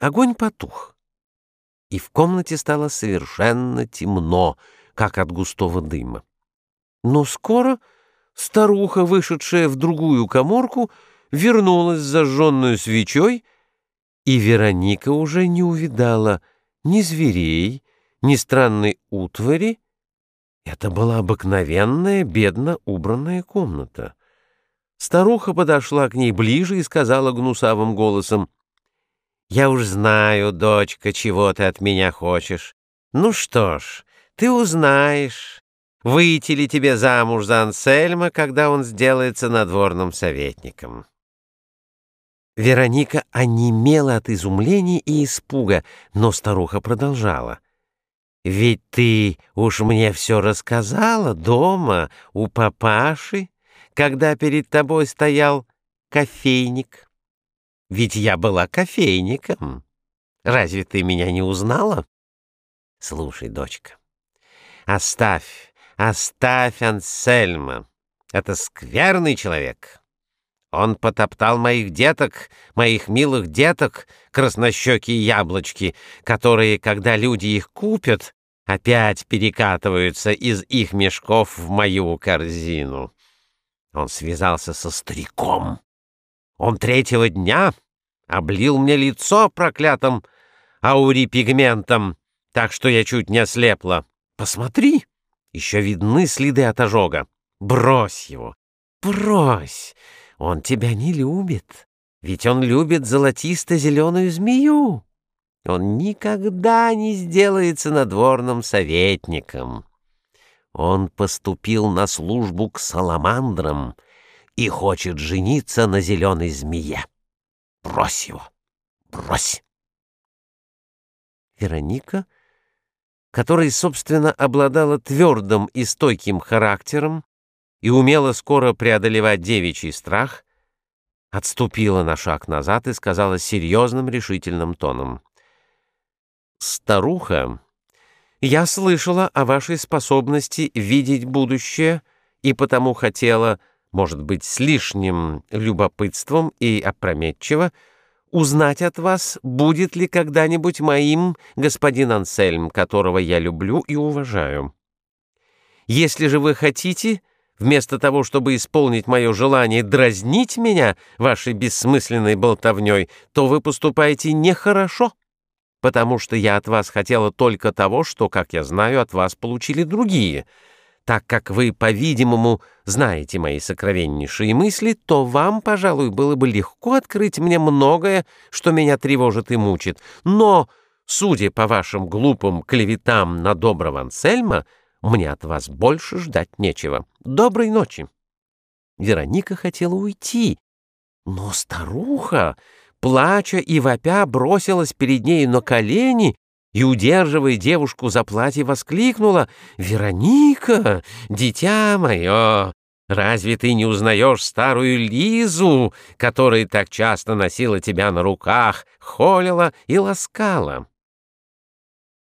Огонь потух, и в комнате стало совершенно темно, как от густого дыма. Но скоро старуха, вышедшая в другую коморку, вернулась с зажженную свечой, и Вероника уже не увидала ни зверей, ни странной утвари. Это была обыкновенная, бедно убранная комната. Старуха подошла к ней ближе и сказала гнусавым голосом, «Я уж знаю, дочка, чего ты от меня хочешь. Ну что ж, ты узнаешь, выйти ли тебе замуж за Ансельма, когда он сделается надворным советником». Вероника онемела от изумления и испуга, но старуха продолжала. «Ведь ты уж мне все рассказала дома у папаши, когда перед тобой стоял кофейник. Ведь я была кофейником. Разве ты меня не узнала? Слушай, дочка, оставь, оставь Ансельма. Это скверный человек». Он потоптал моих деток, моих милых деток, краснощекие яблочки, которые, когда люди их купят, опять перекатываются из их мешков в мою корзину. Он связался со стариком. Он третьего дня облил мне лицо проклятым аурипигментом, так что я чуть не ослепла. Посмотри, еще видны следы от ожога. Брось его, брось. Он тебя не любит, ведь он любит золотисто-зеленую змею. Он никогда не сделается надворным советником. Он поступил на службу к саламандрам и хочет жениться на зеленой змее. Брось его, брось. Вероника, которая, собственно, обладала твердым и стойким характером, и умела скоро преодолевать девичий страх, отступила на шаг назад и сказала серьезным решительным тоном. «Старуха, я слышала о вашей способности видеть будущее и потому хотела, может быть, с лишним любопытством и опрометчиво, узнать от вас, будет ли когда-нибудь моим господин Ансельм, которого я люблю и уважаю. Если же вы хотите, Вместо того, чтобы исполнить мое желание дразнить меня вашей бессмысленной болтовней, то вы поступаете нехорошо, потому что я от вас хотела только того, что, как я знаю, от вас получили другие. Так как вы, по-видимому, знаете мои сокровеннейшие мысли, то вам, пожалуй, было бы легко открыть мне многое, что меня тревожит и мучит. Но, судя по вашим глупым клеветам на доброго Ансельма, мне от вас больше ждать нечего. Доброй ночи. Вероника хотела уйти, но старуха, плача и вопя, бросилась перед ней на колени и, удерживая девушку за платье, воскликнула «Вероника, дитя мое, разве ты не узнаешь старую Лизу, которая так часто носила тебя на руках, холила и ласкала?»